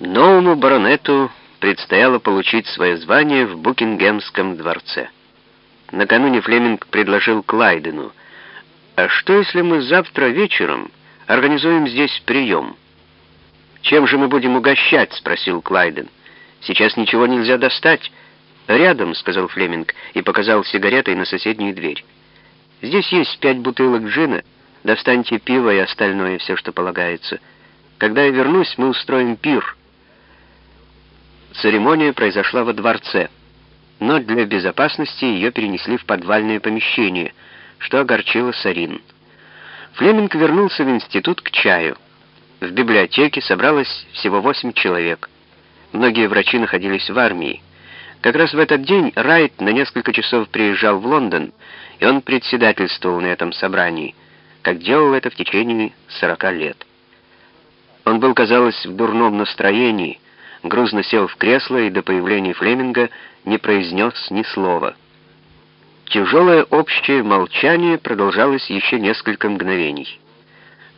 Новому баронету предстояло получить свое звание в Букингемском дворце. Накануне Флеминг предложил Клайдену, «А что, если мы завтра вечером организуем здесь прием?» «Чем же мы будем угощать?» — спросил Клайден. «Сейчас ничего нельзя достать». «Рядом», — сказал Флеминг и показал сигаретой на соседнюю дверь. «Здесь есть пять бутылок джина. Достаньте пиво и остальное, все, что полагается. Когда я вернусь, мы устроим пир». Церемония произошла во дворце, но для безопасности ее перенесли в подвальное помещение, что огорчило Сарин. Флеминг вернулся в институт к чаю. В библиотеке собралось всего восемь человек. Многие врачи находились в армии. Как раз в этот день Райт на несколько часов приезжал в Лондон, и он председательствовал на этом собрании, как делал это в течение 40 лет. Он был, казалось, в дурном настроении, грузно сел в кресло и до появления Флеминга не произнес ни слова. Тяжелое общее молчание продолжалось еще несколько мгновений.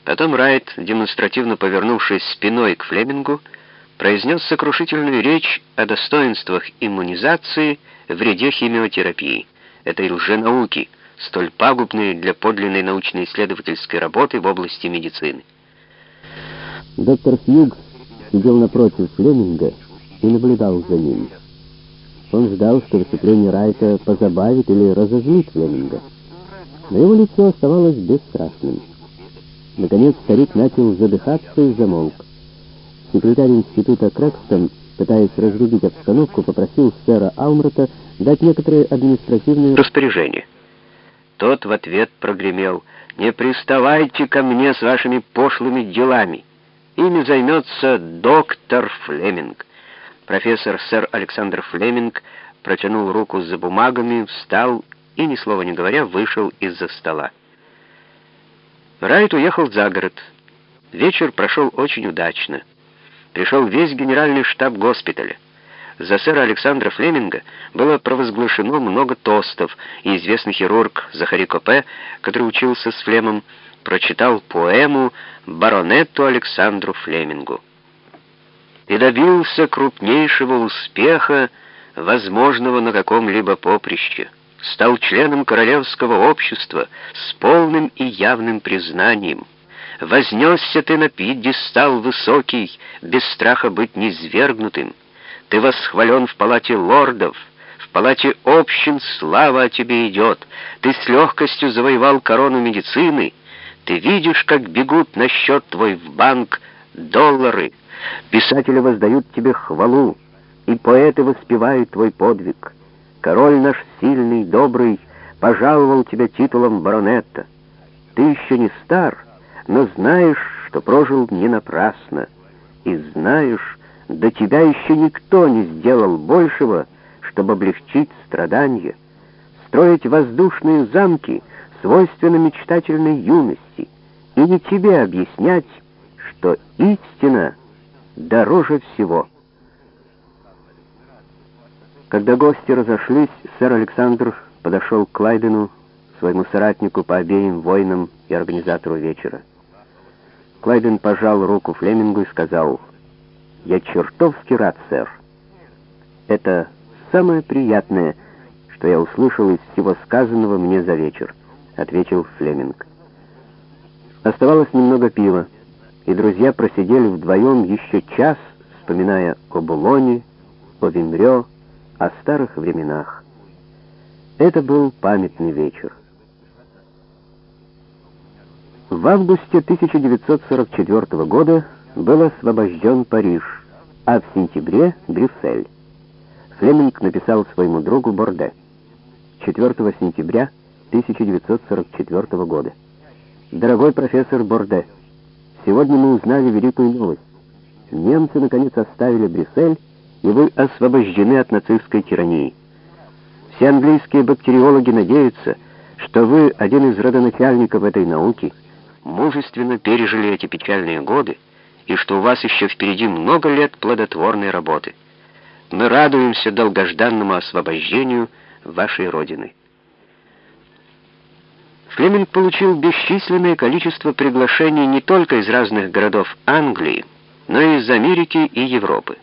Потом Райт, демонстративно повернувшись спиной к Флемингу, произнес сокрушительную речь о достоинствах иммунизации, вреде химиотерапии, этой лженауки, столь пагубной для подлинной научно-исследовательской работы в области медицины. Доктор Фьюгс сидел напротив Флеминга и наблюдал за ним. Он ждал, что выступление Райта позабавит или разозлит Флеминга. Но его лицо оставалось бесстрастным. Наконец старик начал задыхаться и замолк. Секретарь института Крэкстон, пытаясь разрядить обстановку, попросил сэра Алмрата дать некоторые административные распоряжения. Тот в ответ прогремел «Не приставайте ко мне с вашими пошлыми делами!» Ими займется доктор Флеминг. Профессор сэр Александр Флеминг протянул руку за бумагами, встал и, ни слова не говоря, вышел из-за стола. Райт уехал за город. Вечер прошел очень удачно. Пришел весь генеральный штаб госпиталя. За сэра Александра Флеминга было провозглашено много тостов, и известный хирург Захари Копе, который учился с Флемом, прочитал поэму баронету Александру Флемингу. И добился крупнейшего успеха, возможного на каком-либо поприще. Стал членом королевского общества с полным и явным признанием. Вознесся ты на пьедестал высокий, без страха быть низвергнутым. Ты восхвален в палате лордов, в палате общин слава о тебе идет. Ты с легкостью завоевал корону медицины — ты видишь, как бегут на счет твой в банк доллары. Писатели воздают тебе хвалу, и поэты воспевают твой подвиг. Король наш сильный, добрый, пожаловал тебя титулом баронета. Ты еще не стар, но знаешь, что прожил не напрасно. И знаешь, до тебя еще никто не сделал большего, чтобы облегчить страдания. Строить воздушные замки — свойственно мечтательной юности, и не тебе объяснять, что истина дороже всего. Когда гости разошлись, сэр Александр подошел к Клайдену, своему соратнику по обеим войнам и организатору вечера. Клайден пожал руку Флемингу и сказал, «Я чертовски рад, сэр. Это самое приятное, что я услышал из всего сказанного мне за вечер». — ответил Флеминг. Оставалось немного пива, и друзья просидели вдвоем еще час, вспоминая о Булоне, о Вимрё, о старых временах. Это был памятный вечер. В августе 1944 года был освобожден Париж, а в сентябре — Брюссель. Флеминг написал своему другу Борде. 4 сентября 1944 года. Дорогой профессор Борде, сегодня мы узнали великую новость. Немцы наконец оставили Брюссель, и вы освобождены от нацистской тирании. Все английские бактериологи надеются, что вы, один из родоначальников этой науки, мужественно пережили эти печальные годы, и что у вас еще впереди много лет плодотворной работы. Мы радуемся долгожданному освобождению вашей Родины. Флеминг получил бесчисленное количество приглашений не только из разных городов Англии, но и из Америки и Европы.